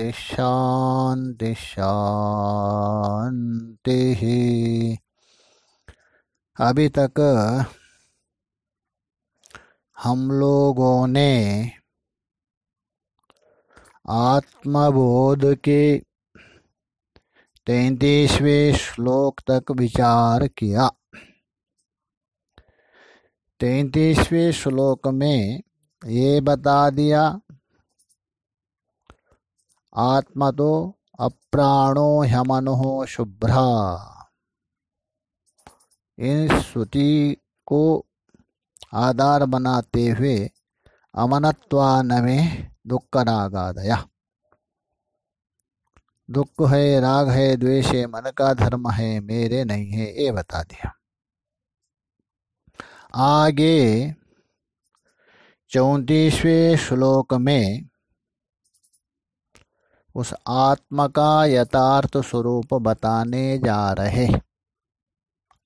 शान्ति शान्ति। शान्तिः अभी तक हम लोगों ने आत्मबोध के तैतीसवें श्लोक तक विचार किया। तैतीसवें श्लोक में ये बता दिया आत्मा तो अप्राणो ह्यमनो शुभ्रा। इन श्रुति को आधार बनाते हुए अमनत्वान में दुख रागादया दुख है, राग है, द्वेष है, मन का धर्म है, मेरे नहीं है, ये बता दिया। आगे चौतीसवें श्लोक में उस आत्मा का यथार्थ स्वरूप बताने जा रहे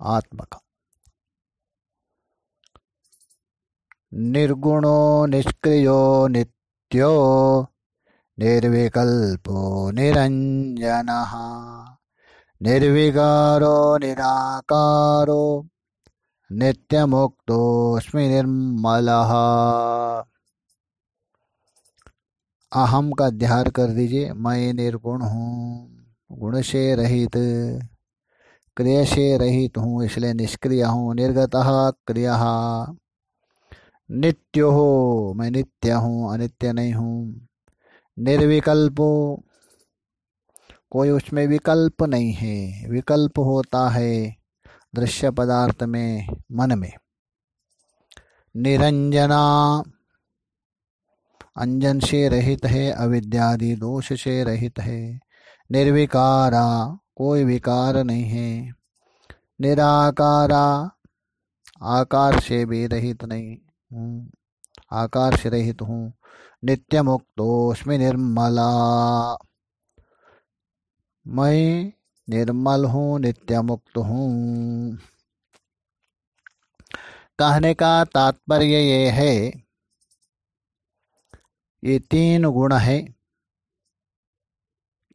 आत्मा का। निर्गुणो, निष्क्रियो, नित्यो, निर्विकल्पो, निरञ्जनः, निर्विकारो, निराकारो, नित्यमुक्तोऽस्मि निर्मलः। अहम का ध्यान कर दीजिए। मैं निर्गुण हूँ, गुण से रहित, क्रिया से रहित हूँ, इसलिए निष्क्रिय हूँ, निर्गत क्रिया नित्य हो, मैं नित्य हूँ, अनित्य नहीं हूँ। निर्विकल्पो, कोई उसमें विकल्प नहीं है। विकल्प होता है दृश्य पदार्थ में, मन में। निरंजना अंजन से रहित है, अविद्यादि दोष से रहित है। निर्विकारा कोई विकार नहीं है। निराकारा आकार से भी रहित नहीं आकार से रहित हूँ। नित्य मुक्तोस्मि निर्मला। मैं निर्मल हूँ नित्य मुक्त हूँ। कहने का तात्पर्य ये है ये तीन गुण है।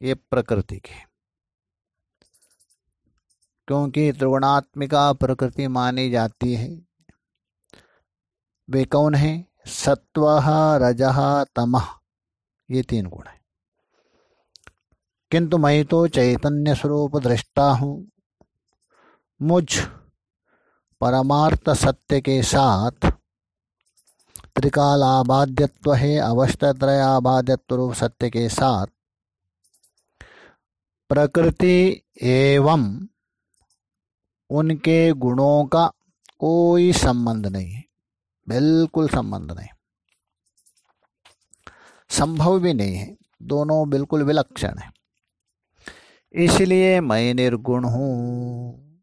ये प्रकृति के। क्योंकि त्रिगुणात्मिका प्रकृति मानी जाती है। वे कौन है? सत्व, रज, तम। ये तीन गुण है। किंतु मैं तो चैतन्य स्वरूप दृष्टा हूँ। मुझ परमार्थ सत्य के साथ त्रिकालाबाध्यत्व है अवस्थत्रयाबाध्यत्व रूप सत्य के साथ प्रकृति एवं उनके गुणों का कोई संबंध नहीं है बिल्कुल संबंध नहीं। संभव भी नहीं है, दोनों बिल्कुल विलक्षण है। इसलिए मैं निर्गुण हूँ।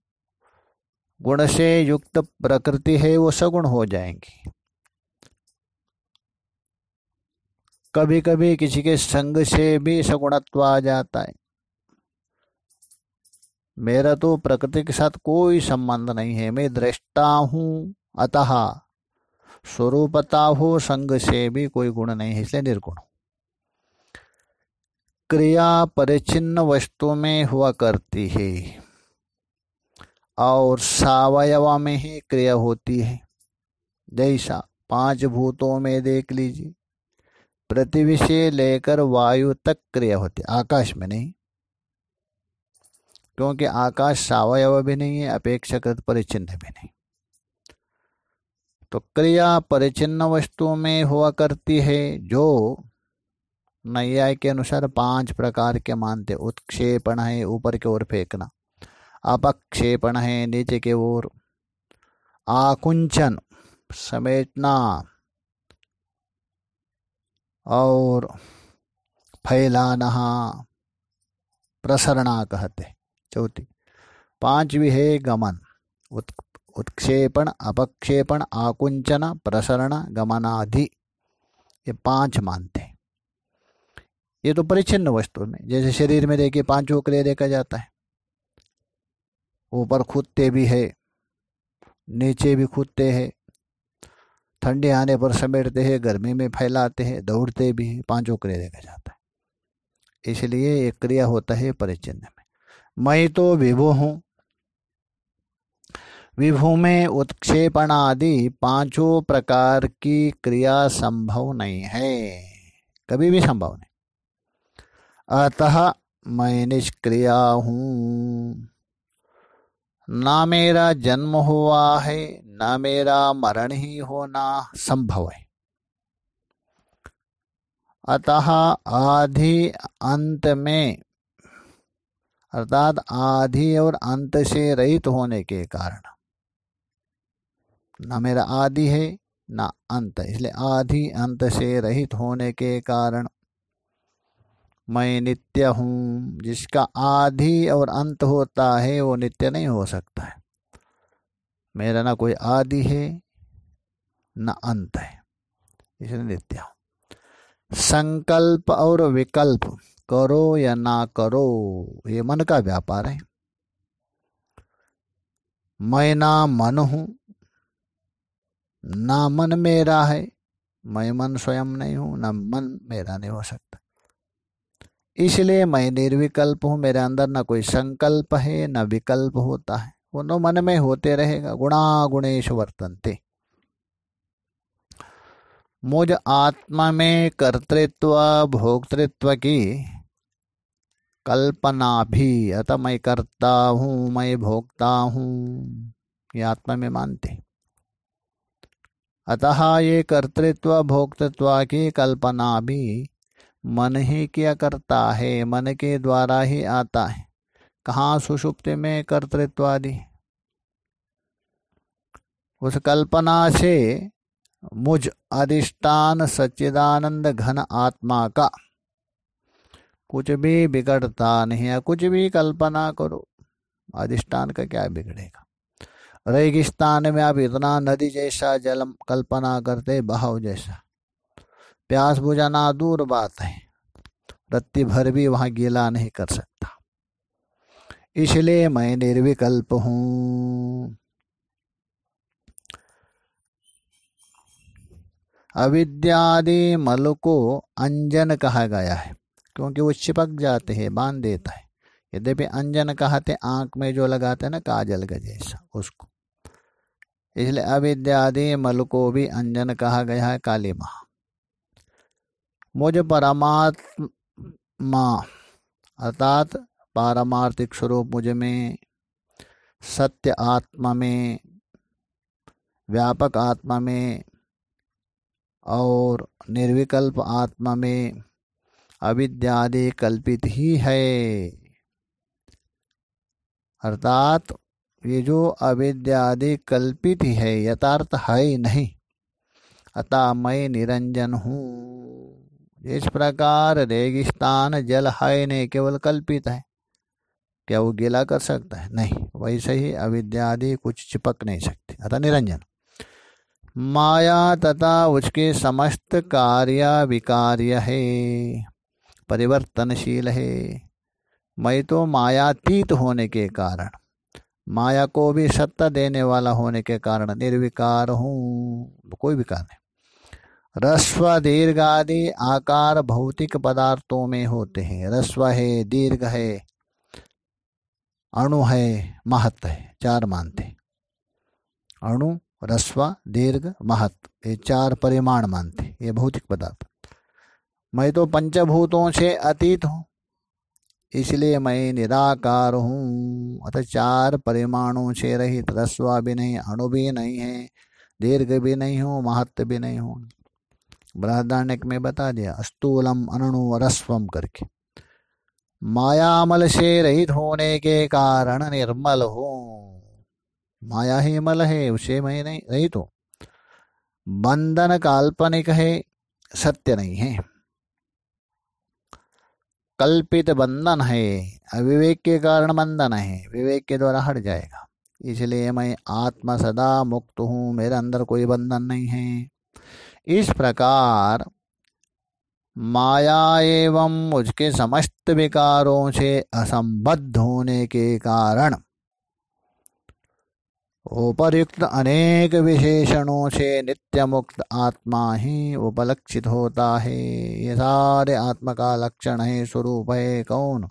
गुण से युक्त प्रकृति है, वो सगुण हो जाएँगी। कभी कभी किसी के संग से भी सगुणत्व आ जाता है। मेरा तो प्रकृति के साथ कोई संबंध नहीं है। मैं दृष्टा हूँ, अतः स्वरूपता हो संग से भी कोई गुण नहीं है, इसलिए निर्गुण क्रिया परिचिन्न वस्तु में हुआ करती है और सावयवा में ही क्रिया होती है। जैसा पाँच भूतों में देख लीजिए। पृथ्वी से लेकर वायु तक क्रिया होती आकाश में नहीं। क्योंकि आकाश सावयव भी नहीं है, अपेक्षाकृत परिचिन्न भी नहीं। तो क्रिया परिचिन्न वस्तु में हुआ करती है, जो नैया के अनुसार पाँच प्रकार के मानते उत्क्षेपण है, ऊपर की ओर फेंकना। अपक्षेपण है, नीचे की ओर आकुंचन, समेटना। और फैलाना प्रसरणा कहते चौथी। पांचवी है गमन। उत, उत्क्षेपण अपक्षेपण आकुंचन प्रसरण गमनाधि ये पाँच मानते हैं। ये तो परिचिन्न वस्तु में जैसे शरीर में देखिए पाँचों क्रिया देखा जाता है। ऊपर खुदते भी है नीचे भी कूदते हैं ठंडे आने पर समेटते हैं, गर्मी में फैलाते हैं, दौड़ते भी हैं, पाँचों क्रिया देखा जाता है। इसलिए एक क्रिया होता है परिचिन्न में। मैं तो विभु हूँ। विभू में उत्क्षेपण आदि पाँचों प्रकार की क्रिया संभव नहीं है। कभी भी संभव नहीं। अतः मैं निष्क्रिया हूँ। ना मेरा जन्म हुआ है, ना मेरा मरण ही होना संभव है। अतः आधि अंत में, अर्थात आधि और अंत से रहित होने के कारण, न मेरा आदि है, ना अंत। इसलिए आदि अंत से रहित होने के कारण मैं नित्य हूँ, जिसका आदि और अंत होता है, वो नित्य नहीं हो सकता है। मेरा ना कोई आदि है, न अंत है। इसलिए नित्य हूँ। संकल्प और विकल्प, करो या ना करो, ये मन का व्यापार है। मैं ना मन हूँ, ना मन मेरा है, मैं मन स्वयं नहीं हूँ, ना मन मेरा नहीं हो सकता। इसलिए मैं निर्विकल्प हूँ, मेरे अंदर ना कोई संकल्प है, ना विकल्प होता है। वो नो मन में होते रहेगा गुणा गुणेश वर्तनते। मुझ आत्मा में कर्तृत्व, भोक्तृत्व की कल्पना भी, अतः मैं करता हूँ, मैं भोगता हूँ, ये आत्मा में मानते। अतः ये कर्तृत्व, भोक्तृत्व की कल्पना भी मन ही क्या करता है? मन के द्वारा ही आता है। कहाँ सुषुप्त में कर्तृत्व आदि? उस कल्पना से मुझ अधिष्ठान सच्चिदानंद घन आत्मा का कुछ भी बिगड़ता नहीं है। कुछ भी कल्पना करो, अधिष्ठान का क्या बिगड़ेगा? रेगिस्तान में आप इतना नदी जैसा जल कल्पना करते, बहाव जैसा। प्यास बुझाना दूर बात है। रत्ती भर भी वहाँ गीला नहीं कर सकता। इसलिए मैं निर्विकल्प हूँ। अविद्यादि मल को अंजन कहा गया है, क्योंकि वो चिपक जाते हैं, बाँध देता है। यद्यपि अंजन कहते आँख में जो लगाते हैं ना, काजल का जैसा, उसको। इसलिए अविद्यादि मल को भी अंजन कहा गया है, काली माँ। मुझ परमात्मा, अर्थात पारमार्थिक स्वरूप मुझमें, सत्य आत्मा में, व्यापक आत्मा में और निर्विकल्प आत्मा में अविद्यादि कल्पित ही है। अर्थात ये जो अविद्यादि कल्पित ही है, यथार्थ है ही नहीं। अतः मैं निरंजन हूँ। इस प्रकार रेगिस्तान जल है नहीं केवल कल्पित है। क्या वो गीला कर सकता है? नहीं, वैसे ही अविद्यादि कुछ चिपक नहीं सकते। अतः निरंजन। माया तथा उसके समस्त कार्य विकार्य है, परिवर्तनशील है। मैं तो मायातीत होने के कारण, माया को भी सत्ता देने वाला होने के कारण निर्विकार हूँ। कोई विकार नहीं। रस्व दीर्घ आदि आकार भौतिक पदार्थों में होते हैं। रस्व है, दीर्घ है, अणु है महत्व है, चार मानते अणु, रस्व, दीर्घ महत्व ये चार परिमाण मानते ये भौतिक पदार्थ। मैं तो पंचभूतों से अतीत हूँ, इसलिए मैं निराकार हूँ। अतः चार परिमाणों से रहित रस्वा भी नहीं, अणु भी नहीं है, दीर्घ भी नहीं हूँ महत्व भी नहीं हूँ। बृहदारण्यक में बता दिया स्थूलम अणु रस्वम करके। मायामल से रहित होने के कारण निर्मल हो। माया ही मल है, उसे मैं नहीं रहित हूँ बंधन काल्पनिक है, सत्य नहीं है। कल्पित बंधन है, अविवेक के कारण बंधन है, विवेक के द्वारा हट जाएगा। इसलिए मैं आत्मा सदा मुक्त हूँ, मेरे अंदर कोई बंधन नहीं है। इस प्रकार माया एवं मुझके समस्त विकारों से असंबद्ध होने के कारण उपर्युक्त अनेक विशेषणों से नित्य मुक्त आत्मा ही उपलक्षित होता है। ये सारे आत्मा का लक्षण है, स्वरूप है, कौन?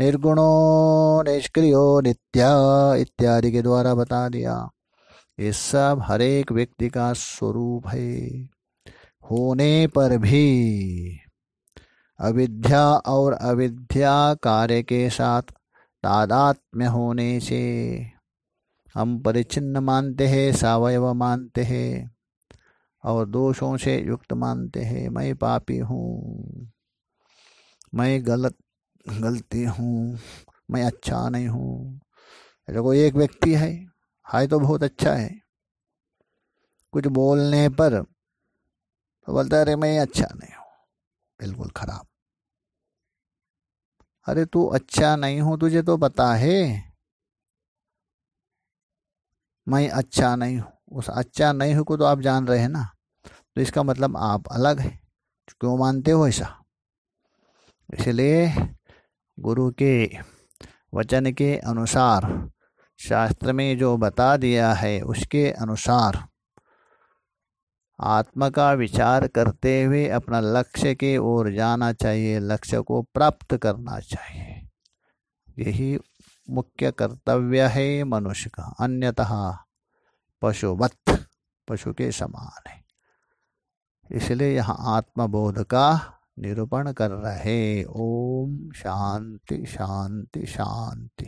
निर्गुणो, निष्क्रियो, नित्य इत्यादि के द्वारा बता दिया। ये सब हरेक व्यक्ति का स्वरूप है। होने पर भी। अविद्या और अविद्या कार्य के साथ तादात्म्य होने से हम परिचिन्न मानते हैं, सावयव मानते हैं और दोषों से युक्त मानते हैं। मैं पापी हूँ, मैं गलत, गलती हूँ, मैं अच्छा नहीं हूँ। ऐसा कोई एक व्यक्ति है, हाय तो बहुत अच्छा है। कुछ बोलने पर तो बोलता अरे, मैं अच्छा नहीं हूँ। बिल्कुल खराब। अरे, तू अच्छा नहीं हूँ, तुझे तो पता है। मैं अच्छा नहीं हूँ। उस अच्छा नहीं हूँ को तो आप जान रहे हैं ना। तो इसका मतलब आप अलग है। क्यों मानते हो ऐसा? इसलिए गुरु के वचन के अनुसार शास्त्र में जो बता दिया है, उसके अनुसार आत्मा का विचार करते हुए अपना लक्ष्य के ओर जाना चाहिए, लक्ष्य को प्राप्त करना चाहिए। यही मुख्य कर्तव्य है मनुष्य का, अन्यतः पशुवत पशु के समान है। इसलिए यहाँ आत्मबोध का निरूपण कर रहे ओम शांति शांति शांति।